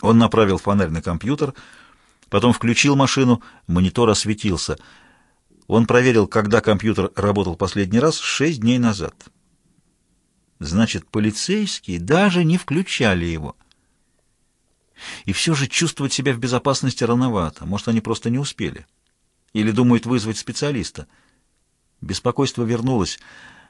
Он направил фонарь на компьютер, потом включил машину, монитор осветился. Он проверил, когда компьютер работал последний раз, шесть дней назад. Значит, полицейские даже не включали его. И все же чувствовать себя в безопасности рановато. Может, они просто не успели. Или думают вызвать специалиста. Беспокойство вернулось,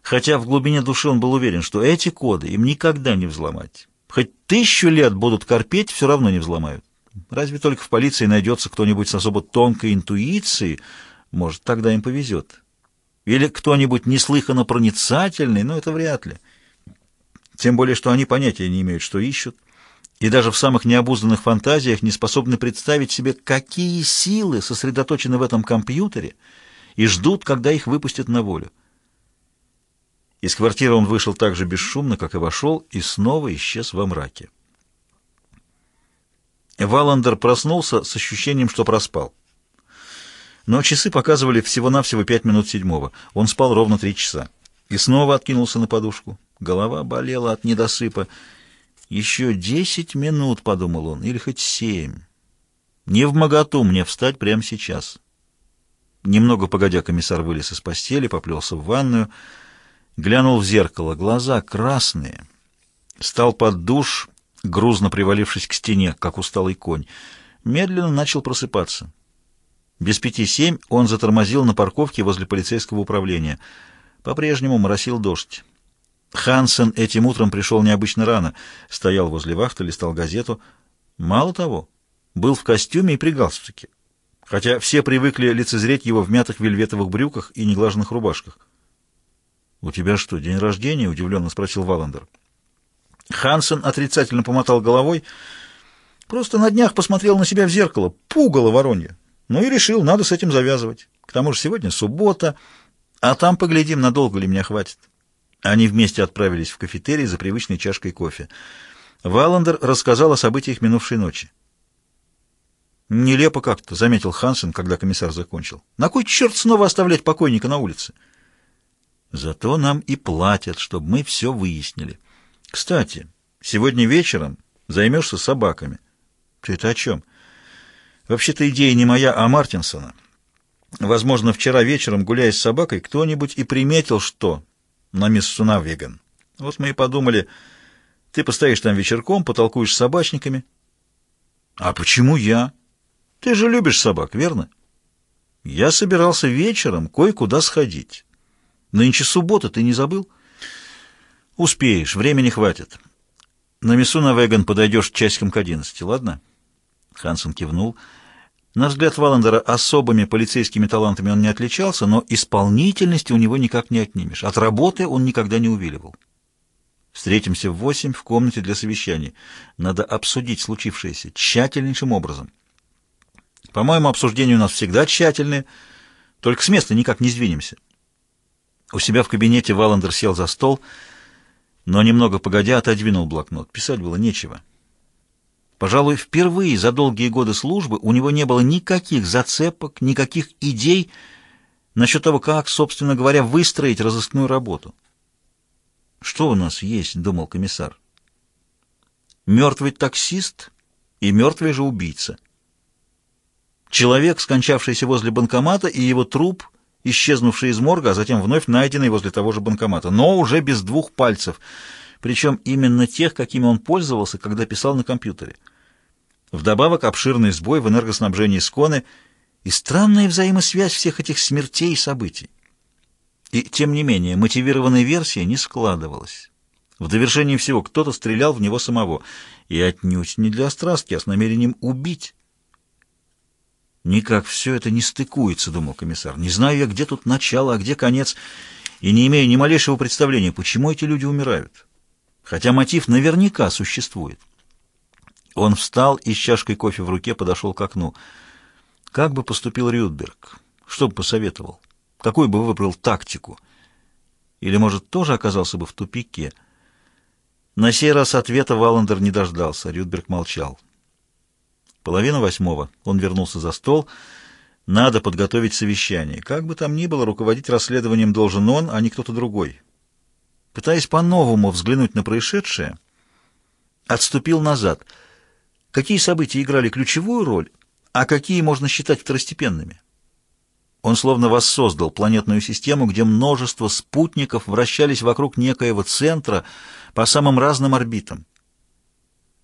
хотя в глубине души он был уверен, что эти коды им никогда не взломать. Хоть тысячу лет будут корпеть, все равно не взломают. Разве только в полиции найдется кто-нибудь с особо тонкой интуицией, может, тогда им повезет. Или кто-нибудь неслыханно проницательный, но это вряд ли. Тем более, что они понятия не имеют, что ищут, и даже в самых необузданных фантазиях не способны представить себе, какие силы сосредоточены в этом компьютере и ждут, когда их выпустят на волю. Из квартиры он вышел так же бесшумно, как и вошел, и снова исчез во мраке. Валандер проснулся с ощущением, что проспал. Но часы показывали всего-навсего пять минут седьмого. Он спал ровно три часа. И снова откинулся на подушку. Голова болела от недосыпа. «Еще десять минут», — подумал он, — «или хоть семь. Не в моготу мне встать прямо сейчас». Немного погодя, комиссар вылез из постели, поплелся в ванную, глянул в зеркало. Глаза красные. Стал под душ, грузно привалившись к стене, как усталый конь. Медленно начал просыпаться. Без пяти семь он затормозил на парковке возле полицейского управления. По-прежнему моросил дождь. Хансен этим утром пришел необычно рано, стоял возле вахты, листал газету. Мало того, был в костюме и при галстуке, хотя все привыкли лицезреть его в мятых вельветовых брюках и неглаженных рубашках. «У тебя что, день рождения?» — удивленно спросил Валандер. Хансен отрицательно помотал головой. Просто на днях посмотрел на себя в зеркало. Пугало воронье. Ну и решил, надо с этим завязывать. К тому же сегодня суббота, а там поглядим, надолго ли меня хватит. Они вместе отправились в кафетерий за привычной чашкой кофе. Валандер рассказал о событиях минувшей ночи. «Нелепо как-то», — заметил Хансен, когда комиссар закончил. «На кой черт снова оставлять покойника на улице?» «Зато нам и платят, чтобы мы все выяснили. Кстати, сегодня вечером займешься собаками». «Ты это о чем?» «Вообще-то идея не моя, а Мартинсона. Возможно, вчера вечером, гуляя с собакой, кто-нибудь и приметил, что на мисс Сунавиган. Вот мы и подумали, ты постоишь там вечерком, потолкуешь с собачниками. А почему я? Ты же любишь собак, верно? Я собирался вечером кое-куда сходить. Нынче суббота, ты не забыл? Успеешь, времени хватит. На Миссуна Веган подойдешь часиком к одиннадцати, ладно? Хансен кивнул. На взгляд Валандера особыми полицейскими талантами он не отличался, но исполнительности у него никак не отнимешь. От работы он никогда не увиливал. Встретимся в восемь в комнате для совещаний. Надо обсудить случившееся тщательнейшим образом. По-моему, обсуждения у нас всегда тщательные, только с места никак не сдвинемся. У себя в кабинете Валандер сел за стол, но немного погодя отодвинул блокнот. Писать было нечего. Пожалуй, впервые за долгие годы службы у него не было никаких зацепок, никаких идей насчет того, как, собственно говоря, выстроить разыскную работу. «Что у нас есть?» — думал комиссар. «Мертвый таксист и мертвый же убийца. Человек, скончавшийся возле банкомата, и его труп, исчезнувший из морга, а затем вновь найденный возле того же банкомата, но уже без двух пальцев, причем именно тех, какими он пользовался, когда писал на компьютере». Вдобавок обширный сбой в энергоснабжении Сконы и странная взаимосвязь всех этих смертей и событий. И, тем не менее, мотивированная версия не складывалась. В довершении всего кто-то стрелял в него самого, и отнюдь не для страстки, а с намерением убить. «Никак все это не стыкуется», — думал комиссар. «Не знаю я, где тут начало, а где конец, и не имею ни малейшего представления, почему эти люди умирают. Хотя мотив наверняка существует». Он встал и с чашкой кофе в руке подошел к окну. Как бы поступил Рюдберг? Что бы посоветовал? Какую бы выбрал тактику? Или, может, тоже оказался бы в тупике? На сей раз ответа Валандер не дождался. Рюдберг молчал. Половина восьмого. Он вернулся за стол. Надо подготовить совещание. Как бы там ни было, руководить расследованием должен он, а не кто-то другой. Пытаясь по-новому взглянуть на происшедшее, отступил назад — какие события играли ключевую роль, а какие можно считать второстепенными. Он словно воссоздал планетную систему, где множество спутников вращались вокруг некоего центра по самым разным орбитам.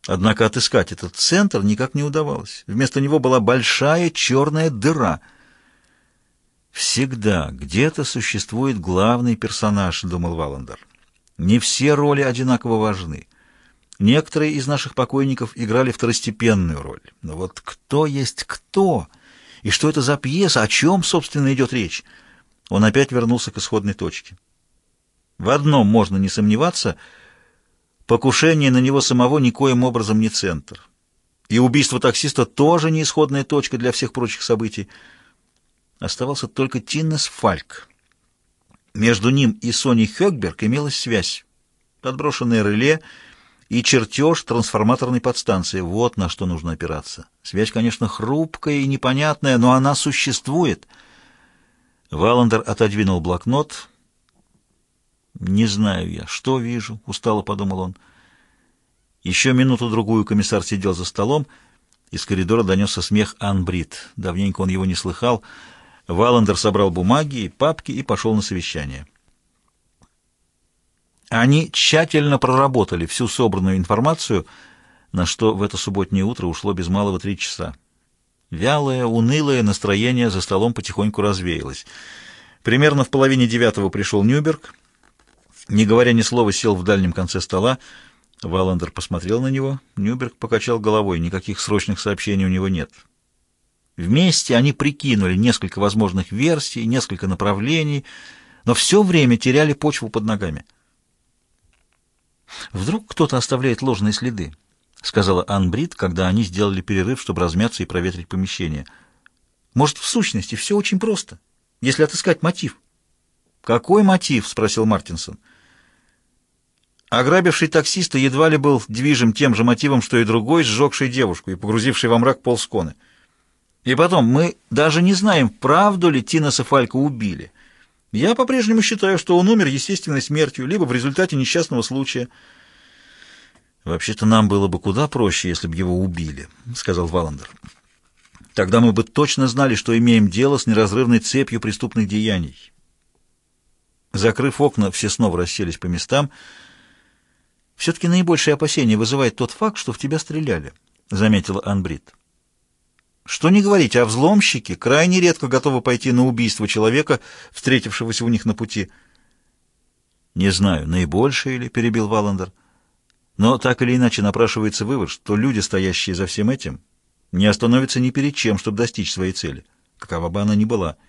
Однако отыскать этот центр никак не удавалось. Вместо него была большая черная дыра. «Всегда где-то существует главный персонаж», — думал Валандер. «Не все роли одинаково важны. Некоторые из наших покойников играли второстепенную роль. Но вот кто есть кто? И что это за пьеса? О чем, собственно, идет речь?» Он опять вернулся к исходной точке. В одном можно не сомневаться — Покушение на него самого никоим образом не центр. И убийство таксиста тоже не исходная точка для всех прочих событий. Оставался только Тиннес Фальк. Между ним и Соней Хёкберг имелась связь. Подброшенное реле и чертеж трансформаторной подстанции. Вот на что нужно опираться. Связь, конечно, хрупкая и непонятная, но она существует. Валандер отодвинул блокнот «Не знаю я, что вижу», — устало подумал он. Еще минуту-другую комиссар сидел за столом. Из коридора донесся смех Анбрид. Давненько он его не слыхал. Валандер собрал бумаги и папки и пошел на совещание. Они тщательно проработали всю собранную информацию, на что в это субботнее утро ушло без малого три часа. Вялое, унылое настроение за столом потихоньку развеялось. Примерно в половине девятого пришел Нюберг — не говоря ни слова, сел в дальнем конце стола. Валандер посмотрел на него. Нюберг покачал головой. Никаких срочных сообщений у него нет. Вместе они прикинули несколько возможных версий, несколько направлений, но все время теряли почву под ногами. «Вдруг кто-то оставляет ложные следы?» — сказала Ан Брит, когда они сделали перерыв, чтобы размяться и проветрить помещение. «Может, в сущности все очень просто, если отыскать мотив?» «Какой мотив?» — спросил Мартинсон. Ограбивший таксиста едва ли был движим тем же мотивом, что и другой, сжегший девушку и погрузивший во мрак полсконы. И потом, мы даже не знаем, правду ли Тинаса Фалька убили. Я по-прежнему считаю, что он умер естественной смертью, либо в результате несчастного случая. «Вообще-то нам было бы куда проще, если бы его убили», — сказал Валандер. «Тогда мы бы точно знали, что имеем дело с неразрывной цепью преступных деяний». Закрыв окна, все снова расселись по местам — все-таки наибольшее опасение вызывает тот факт, что в тебя стреляли, — заметила Анбрид. Что не говорить, а взломщики крайне редко готовы пойти на убийство человека, встретившегося у них на пути. Не знаю, наибольшее или, — перебил Валандер. Но так или иначе напрашивается вывод, что люди, стоящие за всем этим, не остановятся ни перед чем, чтобы достичь своей цели, какова бы она ни была —